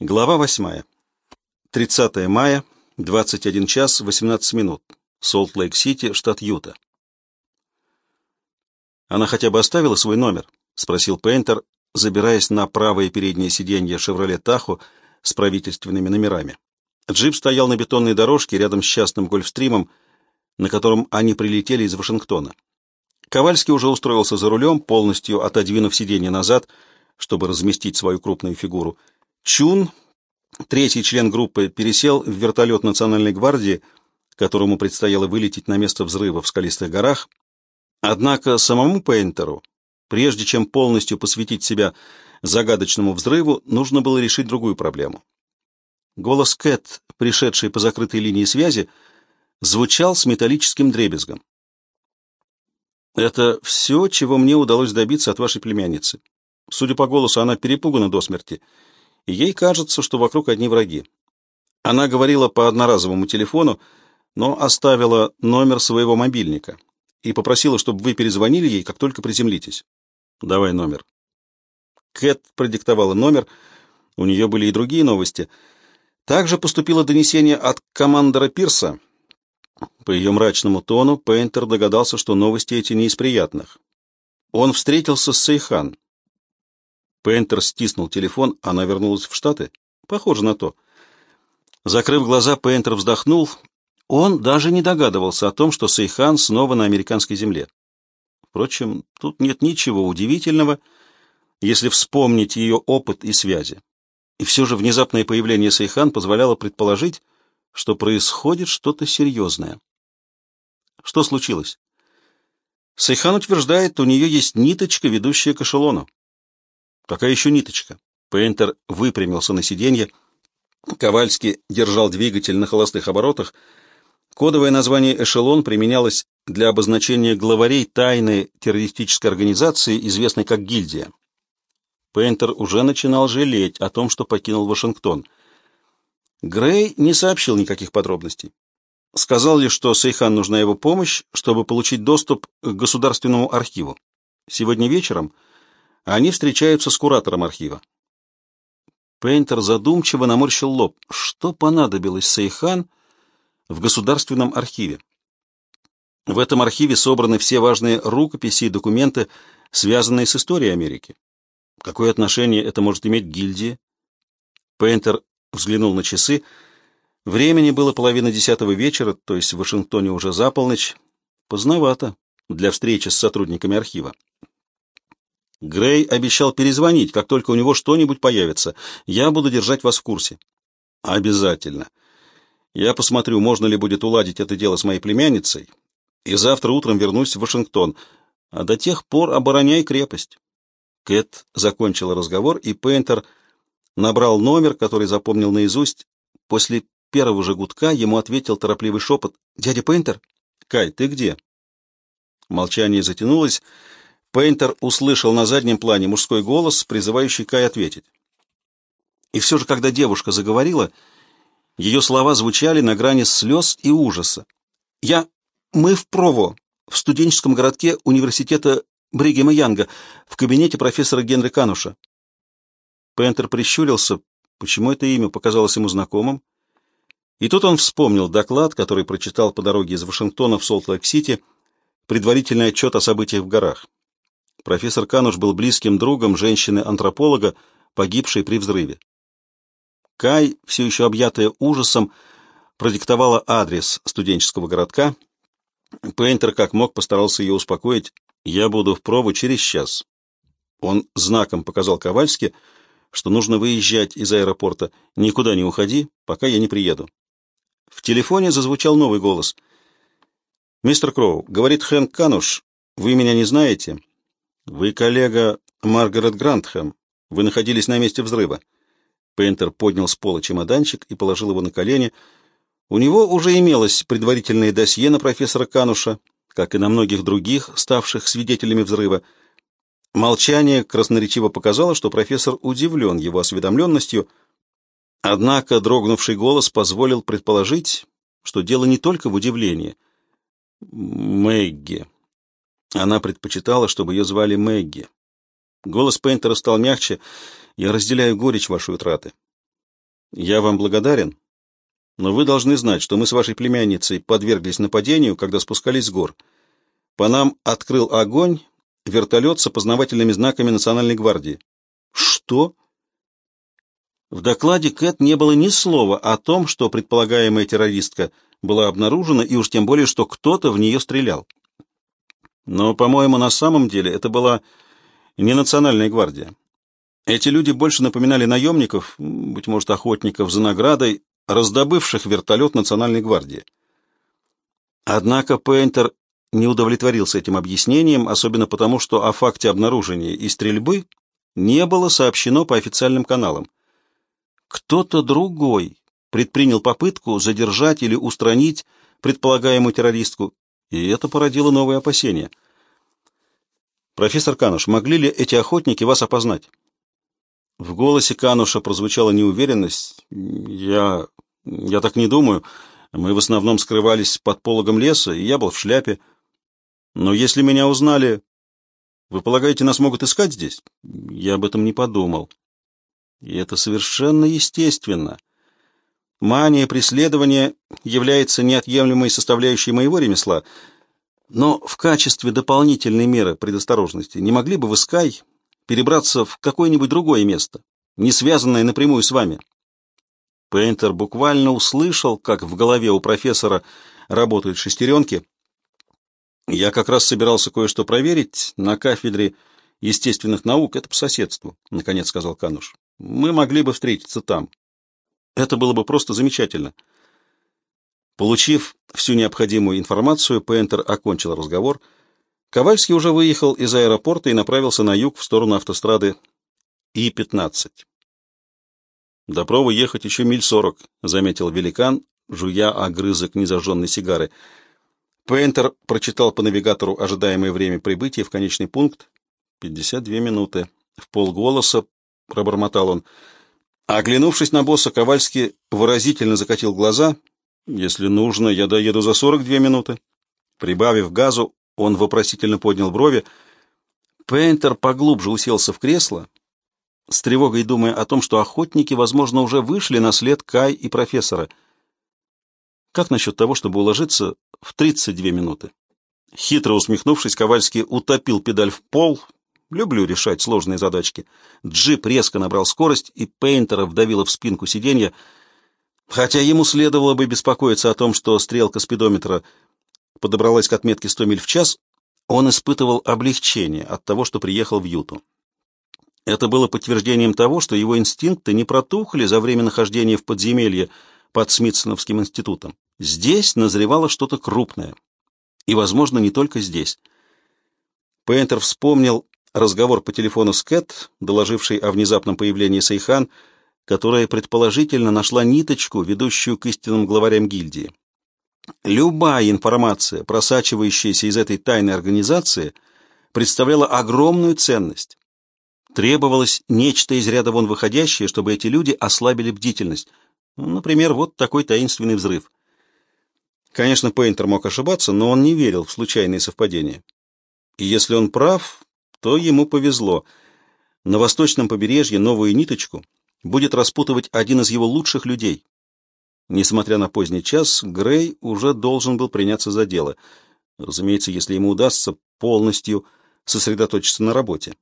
Глава 8. 30 мая, 21 час 18 минут. Солт-Лейк-Сити, штат Юта. «Она хотя бы оставила свой номер?» — спросил Пейнтер, забираясь на правое переднее сиденье «Шевроле Тахо» с правительственными номерами. Джип стоял на бетонной дорожке рядом с частным гольфстримом, на котором они прилетели из Вашингтона. Ковальский уже устроился за рулем, полностью отодвинув сиденье назад, чтобы разместить свою крупную фигуру — Чун, третий член группы, пересел в вертолет Национальной гвардии, которому предстояло вылететь на место взрыва в скалистых горах. Однако самому Пейнтеру, прежде чем полностью посвятить себя загадочному взрыву, нужно было решить другую проблему. Голос Кэт, пришедший по закрытой линии связи, звучал с металлическим дребезгом. «Это все, чего мне удалось добиться от вашей племянницы. Судя по голосу, она перепугана до смерти» ей кажется, что вокруг одни враги. Она говорила по одноразовому телефону, но оставила номер своего мобильника и попросила, чтобы вы перезвонили ей, как только приземлитесь. Давай номер. Кэт продиктовала номер, у нее были и другие новости. Также поступило донесение от командора Пирса. По ее мрачному тону Пейнтер догадался, что новости эти не из приятных. Он встретился с Сейхан. Пейнтер стиснул телефон, она вернулась в Штаты? Похоже на то. Закрыв глаза, Пейнтер вздохнул. Он даже не догадывался о том, что Сейхан снова на американской земле. Впрочем, тут нет ничего удивительного, если вспомнить ее опыт и связи. И все же внезапное появление Сейхан позволяло предположить, что происходит что-то серьезное. Что случилось? Сейхан утверждает, у нее есть ниточка, ведущая к эшелону. Какая еще ниточка? Пейнтер выпрямился на сиденье. Ковальский держал двигатель на холостых оборотах. Кодовое название «Эшелон» применялось для обозначения главарей тайной террористической организации, известной как «Гильдия». Пейнтер уже начинал жалеть о том, что покинул Вашингтон. Грей не сообщил никаких подробностей. Сказал лишь, что Сейхан нужна его помощь, чтобы получить доступ к государственному архиву. Сегодня вечером они встречаются с куратором архива. Пейнтер задумчиво наморщил лоб. Что понадобилось Сейхан в Государственном архиве? В этом архиве собраны все важные рукописи и документы, связанные с историей Америки. Какое отношение это может иметь к гильдии? Пейнтер взглянул на часы. Времени было половина десятого вечера, то есть в Вашингтоне уже за полночь. Поздновато для встречи с сотрудниками архива. Грей обещал перезвонить, как только у него что-нибудь появится. Я буду держать вас в курсе. Обязательно. Я посмотрю, можно ли будет уладить это дело с моей племянницей, и завтра утром вернусь в Вашингтон. А до тех пор обороняй крепость. Кэт закончила разговор, и Пейнтер набрал номер, который запомнил наизусть. После первого же гудка ему ответил торопливый шепот. «Дядя Пейнтер?» «Кай, ты где?» Молчание затянулось, Пейнтер услышал на заднем плане мужской голос, призывающий Кай ответить. И все же, когда девушка заговорила, ее слова звучали на грани слез и ужаса. «Я... Мы в Прово, в студенческом городке университета Бригема Янга, в кабинете профессора Генри Кануша». Пейнтер прищурился, почему это имя показалось ему знакомым. И тут он вспомнил доклад, который прочитал по дороге из Вашингтона в Солт-Лейк-Сити, предварительный отчет о событиях в горах. Профессор Кануш был близким другом женщины-антрополога, погибшей при взрыве. Кай, все еще объятая ужасом, продиктовала адрес студенческого городка. Пейнтер как мог постарался ее успокоить. «Я буду в прову через час». Он знаком показал Ковальски, что нужно выезжать из аэропорта. «Никуда не уходи, пока я не приеду». В телефоне зазвучал новый голос. «Мистер Кроу, — говорит Хэнк Кануш, — вы меня не знаете, «Вы коллега Маргарет Грантхэм. Вы находились на месте взрыва». Пейнтер поднял с пола чемоданчик и положил его на колени. У него уже имелось предварительное досье на профессора Кануша, как и на многих других, ставших свидетелями взрыва. Молчание красноречиво показало, что профессор удивлен его осведомленностью, однако дрогнувший голос позволил предположить, что дело не только в удивлении. «Мэгги», она предпочитала, чтобы ее звали Мэгги. Голос Пейнтера стал мягче. «Я разделяю горечь вашей утраты. Я вам благодарен, но вы должны знать, что мы с вашей племянницей подверглись нападению, когда спускались с гор. По нам открыл огонь вертолет с опознавательными знаками Национальной гвардии. Что? В докладе Кэт не было ни слова о том, что предполагаемая террористка была обнаружена, и уж тем более, что кто-то в нее стрелял. Но, по-моему, на самом деле это была не Национальная гвардия. Эти люди больше напоминали наемников, быть может, охотников за наградой, раздобывших вертолет Национальной гвардии. Однако Пейнтер не удовлетворился этим объяснением, особенно потому, что о факте обнаружения и стрельбы не было сообщено по официальным каналам. Кто-то другой предпринял попытку задержать или устранить предполагаемую террористку, и это породило новые опасения. «Профессор Кануш, могли ли эти охотники вас опознать?» В голосе Кануша прозвучала неуверенность. «Я... я так не думаю. Мы в основном скрывались под пологом леса, и я был в шляпе. Но если меня узнали... Вы полагаете, нас могут искать здесь? Я об этом не подумал. И это совершенно естественно. Мания преследования является неотъемлемой составляющей моего ремесла, но в качестве дополнительной меры предосторожности не могли бы вы, Скай, перебраться в какое-нибудь другое место, не связанное напрямую с вами? Пейнтер буквально услышал, как в голове у профессора работают шестеренки. Я как раз собирался кое-что проверить на кафедре естественных наук, это по соседству, наконец сказал Кануш. Мы могли бы встретиться там. Это было бы просто замечательно. Получив всю необходимую информацию, Пейнтер окончил разговор. Ковальский уже выехал из аэропорта и направился на юг в сторону автострады И-15. «До Провы ехать еще миль сорок», — заметил великан, жуя огрызок незажженной сигары. Пейнтер прочитал по навигатору ожидаемое время прибытия в конечный пункт. «Пятьдесят две минуты». В полголоса пробормотал он. Оглянувшись на босса, Ковальский выразительно закатил глаза. «Если нужно, я доеду за сорок две минуты». Прибавив газу, он вопросительно поднял брови. Пейнтер поглубже уселся в кресло, с тревогой думая о том, что охотники, возможно, уже вышли на след Кай и профессора. Как насчет того, чтобы уложиться в 32 минуты? Хитро усмехнувшись, Ковальский утопил педаль в пол. Люблю решать сложные задачки. Джип резко набрал скорость, и Пейнтера вдавило в спинку сиденья. Хотя ему следовало бы беспокоиться о том, что стрелка спидометра подобралась к отметке 100 миль в час, он испытывал облегчение от того, что приехал в Юту. Это было подтверждением того, что его инстинкты не протухли за время нахождения в подземелье под Смитсоновским институтом. Здесь назревало что-то крупное. И, возможно, не только здесь. Пейнтер вспомнил разговор по телефону с Кэт, доложившей о внезапном появлении Сейхан, которая предположительно нашла ниточку, ведущую к истинным главарям гильдии. Любая информация, просачивающаяся из этой тайной организации, представляла огромную ценность. Требовалось нечто из ряда вон выходящее, чтобы эти люди ослабили бдительность. Ну, например, вот такой таинственный взрыв. Конечно, Пейнтер мог ошибаться, но он не верил в случайные совпадения. И если он прав, то ему повезло. На восточном побережье новую ниточку будет распутывать один из его лучших людей. Несмотря на поздний час, Грей уже должен был приняться за дело. Разумеется, если ему удастся полностью сосредоточиться на работе.